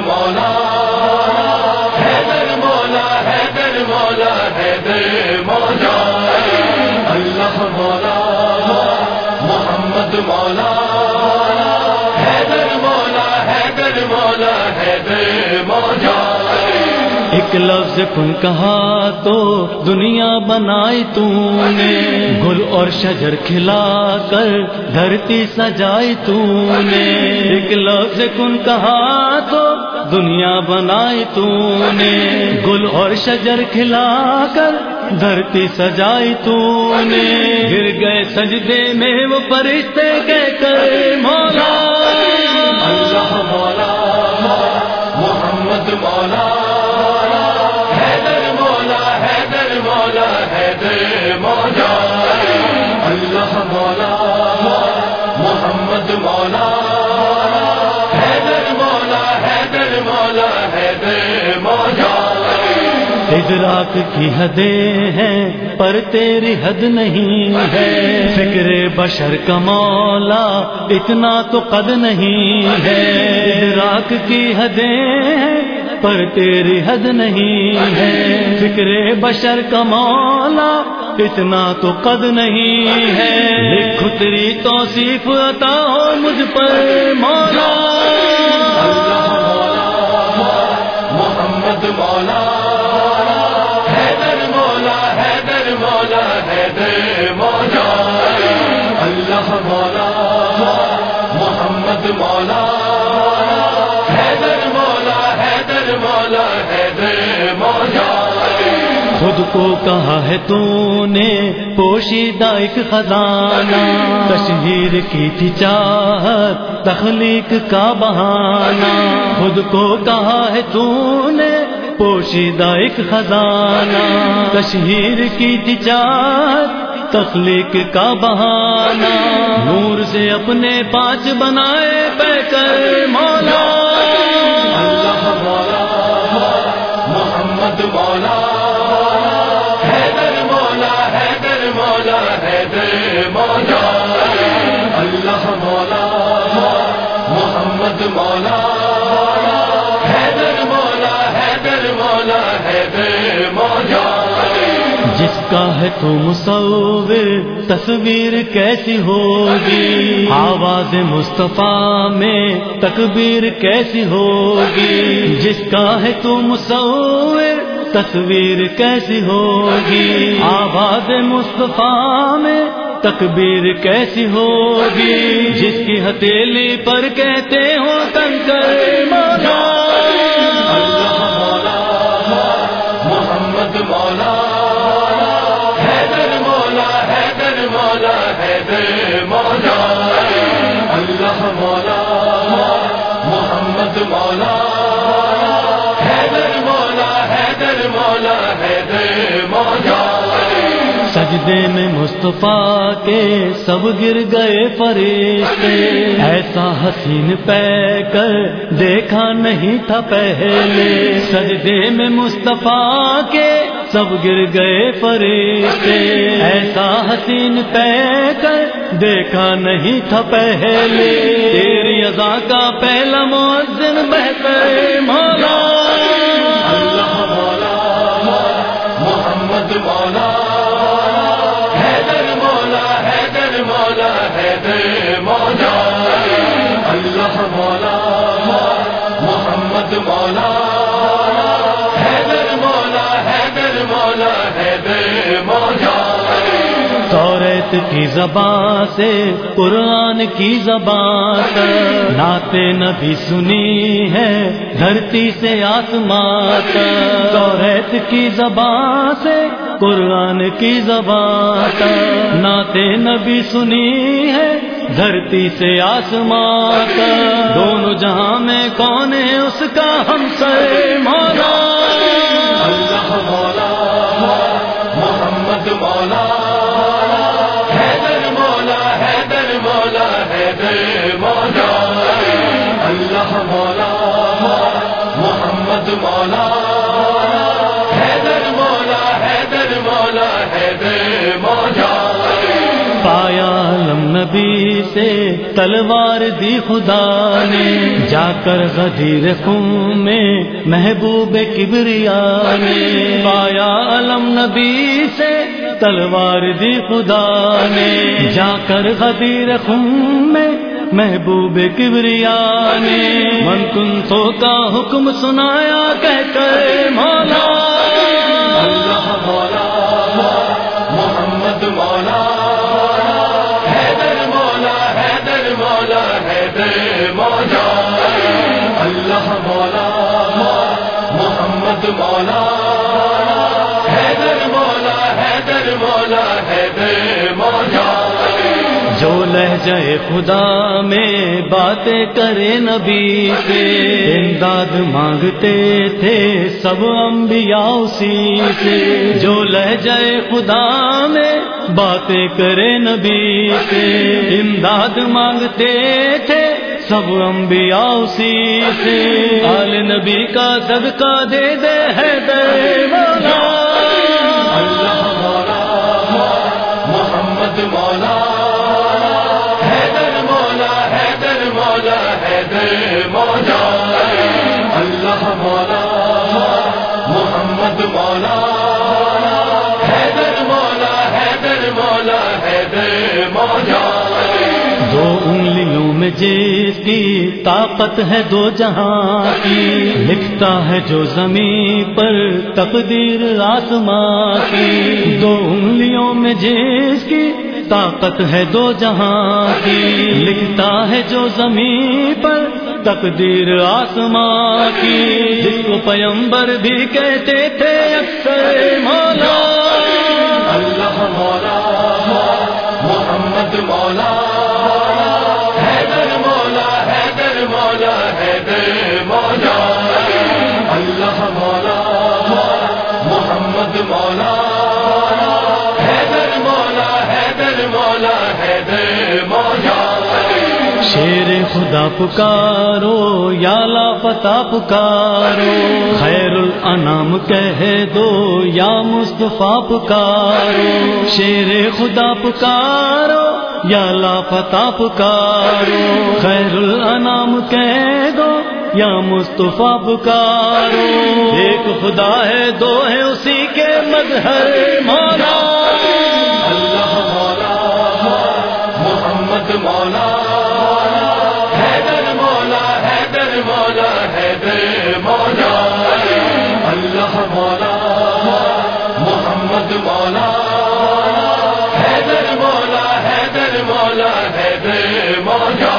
مولا ہے در مولا ہے در مولا ہے در مولا ایک لفظ کن کہا تو دنیا بنائی تو نے گل اور شجر کھلا کر دھرتی سجائی تو نے ایک لفظ کن کہا تو دنیا بنائی تو نے گل اور شجر کھلا کر دھرتی سجائی تو نے گر گئے سجدے میں وہ فرشتے کہہ کر مولا۔ حیدر مولا اللہ مولا محمد مولا حیدر مولا حیدر مولا حیدر مولا ادراک کی حدیں ہیں، پر تیری حد نہیں ہے۔ فکر بشر کا مولا، اتنا تو قد نہیں ہے۔ ادراک کی حدیں ہیں پر تیری حد نہیں ہے۔ فکر بشر کا مولا، اتنا تو قد نہیں ہے۔ لکھ تیری توصیف عطا ہو مجھ پر، مولا۔ مولا محمد مولا، حیدر مولا حیدر مولا حیدر مولا۔ اللہ مولا۔ مولا حیدر مولا۔ خود کو کہا ہے تو نے پوشیدہ ایک خزانہ۔ تشہیر کی تھی چاہت، تخلیق کا بہانہ۔ خود کو کہا ہے تو نے پوشیدہ ایک خزانہ۔ تشہیر کی تھی چاہت، تخلیق کا بہانہ۔ نور سے اپنے پانچ بنائے پہ کر مولا مولا اللہ مولا محمد مولا حیدر مولا حیدر مولا حیدر مولا جس کا ہے تو مصور تصویر کیسی ہوگی؟ آواز مصطفیٰ میں تکبیر کیسی ہوگی؟ جس کا ہے تو مصور تصویر کیسی ہوگی؟ آواز مصطفیٰ میں تکبیر کیسی ہوگی؟ جس کی ہتھیلی پر کہتے ہو کنکر مولا سجدے میں مصطفیٰ کے سب گر گئے فرشتے۔ ایسا حسین پہ کر دیکھا نہیں تھا پہلے۔ سجدے میں مصطفیٰ کے سب گر گئے فرشتے۔ ایسا حسین پہ کر دیکھا نہیں تھا پہلے۔ تیری اذا کا پہلا مؤذن بہتر مولا۔ مولا، حیدر مولا حیدر مولا حیدر مولا. توریت کی زبان سے، قرآن کی زبان تک نعت نبی سنی ہے، دھرتی سے آسمان تک توریت کی زبان سے، قرآن کی زبان تک نعت نبی سنی ہے دھرتی سے آسمان تک۔ دونوں جہاں میں کون ہے اس کا ہم سر مولا۔ اللہ مولا، محمد مولا۔ مولا نبی سے تلوار دی خدا نے جا کر غدیر خون میں محبوب کبریا نے پایا علم نبی سے تلوار دی خدا نے جا کر غدیر خون میں محبوب کبریا نے من کن تو کا حکم سنایا کہہ کر مولا مولا، حیدر مولا حیدر مولا حیدر مولا۔ جو لہجہ خدا میں باتیں کرے نبی سے، امداد مانگتے تھے سب انبیاء اسی سے۔ جو لہجہ خدا میں باتیں کرے نبی سے، امداد مانگتے تھے سب انبیاء اسی سے۔ آل نبی کا صدقہ دے دے ہے دے مولا اللہ مولا۔ محمد مولا، حیدر مولا حیدر مولا، حیدر۔ میں جس کی طاقت ہے دو جہاں کی۔ لکھتا ہے جو زمین پر تقدیر آسماں کی۔ دو انگلیوں میں جس کی طاقت ہے دو جہاں کی۔ لکھتا ہے جو زمین پر تقدیر آسماں کی۔ جس کو پیمبر بھی کہتے تھے، اکثر مولا مولا اللہ مولا محمد مولا حیدر مولا حیدر مولا حیدر مولا شیر خدا پکارو، یا لا پتا پکارو۔ خیر الانام کہہ دو، یا مصطفیٰ پکارو۔ شیر خدا پکارو، یا لا پتا پکارو۔ خیر الانام کہہ یا مصطفیٰ پکارو۔ ایک خدا ہے، دو ہے اسی کے مظہر مولا۔ اللہ مولا، محمد مولا۔ حیدر مولا حیدر مولا حیدر مولا۔ اللہ مولا، محمد مولا، حیدر مولا حیدر مولا۔